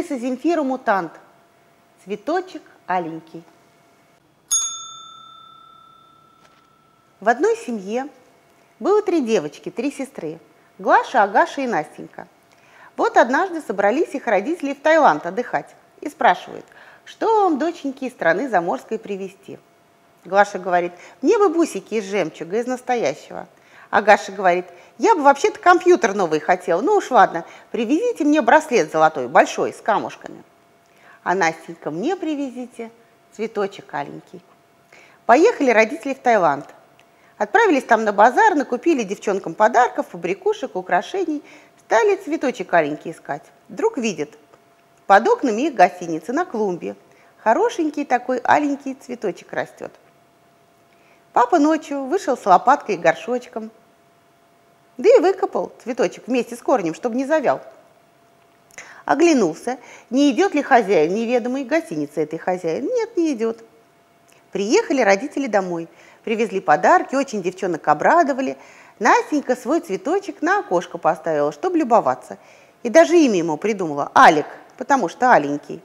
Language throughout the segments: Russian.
крыса Земфира мутант. Цветочек аленький. В одной семье было три девочки, три сестры. Глаша, Агаша и Настенька. Вот однажды собрались их родители в Таиланд отдыхать и спрашивают, что вам, доченьки, из страны заморской привезти. Глаша говорит, мне бы бусики из жемчуга, из настоящего. Агаша говорит, я бы вообще-то компьютер новый хотел. Ну уж ладно, привезите мне браслет золотой, большой, с камушками. А Настенька, мне привезите цветочек аленький. Поехали родители в Таиланд. Отправились там на базар, накупили девчонкам подарков, фабрикушек, украшений, стали цветочек аленький искать. Вдруг видят, под окнами их гостиницы на клумбе хорошенький такой аленький цветочек растет. Папа ночью вышел с лопаткой и горшочком, да и выкопал цветочек вместе с корнем, чтобы не завял. Оглянулся, не идет ли хозяин неведомой гостиницы этой хозяин. Нет, не идет. Приехали родители домой, привезли подарки, очень девчонок обрадовали. Настенька свой цветочек на окошко поставила, чтобы любоваться. И даже имя ему придумала – Алик, потому что аленький.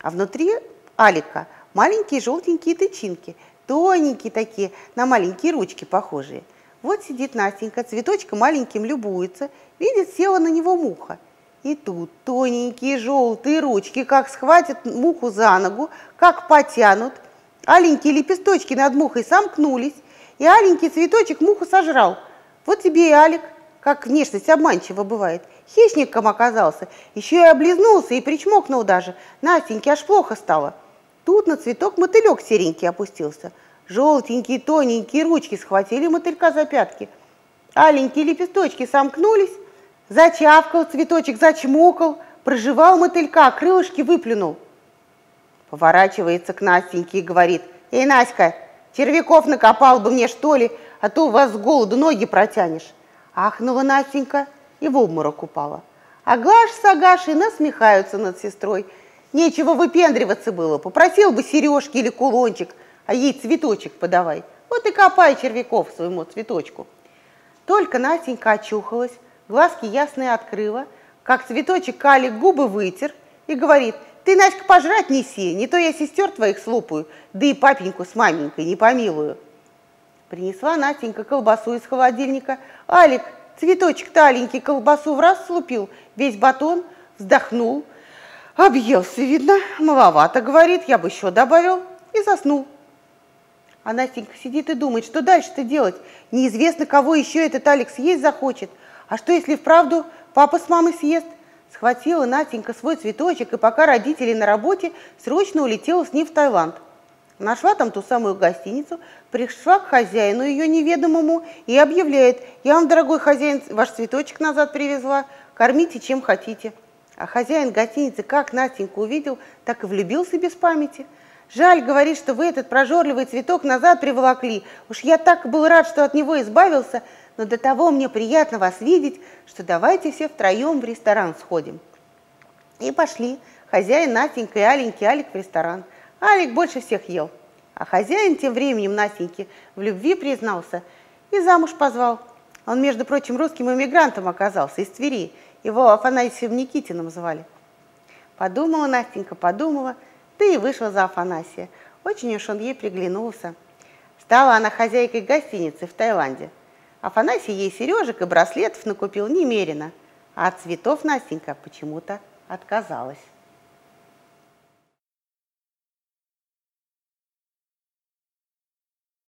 А внутри Алика маленькие желтенькие тычинки, тоненькие такие, на маленькие ручки похожие – вот сидит Настенька, цветочком маленьким любуется, видит, села на него муха. И тут тоненькие желтые ручки, как схватят муху за ногу, как потянут. Аленькие лепесточки над мухой сомкнулись, и аленький цветочек муху сожрал. Вот тебе и Алик, как внешность обманчива бывает. Хищником оказался, еще и облизнулся, и причмокнул даже. Настеньке аж плохо стало. Тут на цветок мотылек серенький опустился – Желтенькие тоненькие ручки схватили мотылька за пятки. Аленькие лепесточки сомкнулись, зачавкал цветочек, зачмокал, проживал мотылька, крылышки выплюнул. Поворачивается к Настеньке и говорит, «Эй, Наська, червяков накопал бы мне, что ли, а то у вас с голоду ноги протянешь». Ахнула Настенька и в обморок упала. А Глаш с Агашей насмехаются над сестрой. Нечего выпендриваться было, попросил бы сережки или кулончик – а ей цветочек подавай. Вот и копай червяков своему цветочку. Только Настенька очухалась, глазки ясные открыла, как цветочек Кали губы вытер и говорит, ты, Настя, пожрать неси, не то я сестер твоих слопаю, да и папеньку с маменькой не помилую. Принесла Настенька колбасу из холодильника. Алик, цветочек-то аленький колбасу в раз слупил, весь батон, вздохнул. Объелся, видно, маловато, говорит, я бы еще добавил, и заснул. А Настенька сидит и думает, что дальше-то делать? Неизвестно, кого еще этот Алекс съесть захочет. А что, если вправду папа с мамой съест? Схватила Настенька свой цветочек, и пока родители на работе, срочно улетела с ним в Таиланд. Нашла там ту самую гостиницу, пришла к хозяину ее неведомому и объявляет, я вам, дорогой хозяин, ваш цветочек назад привезла, кормите чем хотите. А хозяин гостиницы как Настеньку увидел, так и влюбился без памяти – Жаль, говорит, что вы этот прожорливый цветок назад приволокли. Уж я так был рад, что от него избавился, но до того мне приятно вас видеть, что давайте все втроем в ресторан сходим. И пошли. Хозяин Настенька и Аленьки, Алик в ресторан. Алик больше всех ел. А хозяин тем временем Настеньке в любви признался и замуж позвал. Он, между прочим, русским эмигрантом оказался из Твери. Его Афанасием Никитиным звали. Подумала Настенька, подумала – да и вышла за Афанасия. Очень уж он ей приглянулся. Стала она хозяйкой гостиницы в Таиланде. Афанасий ей сережек и браслетов накупил немерено, а от цветов Настенька почему-то отказалась.